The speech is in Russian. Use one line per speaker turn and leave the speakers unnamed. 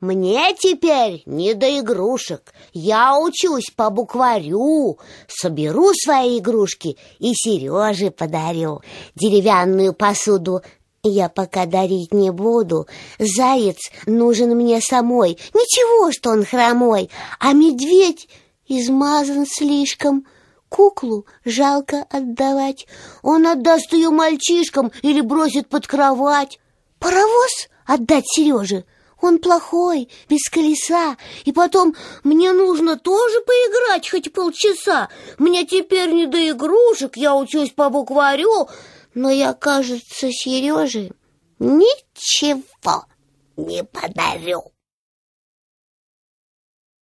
Мне теперь не до игрушек. Я учусь по букварю. Соберу свои игрушки и Сереже подарю. Деревянную посуду я пока дарить не буду. Заяц нужен мне самой. Ничего, что он хромой. А медведь измазан слишком. Куклу жалко отдавать. Он отдаст ее мальчишкам или бросит под кровать. Паровоз отдать Сереже — он плохой, без колеса. И потом мне нужно тоже поиграть хоть полчаса. Мне теперь не до игрушек, я учусь по букварю. Но я, кажется, Сереже ничего не подарю.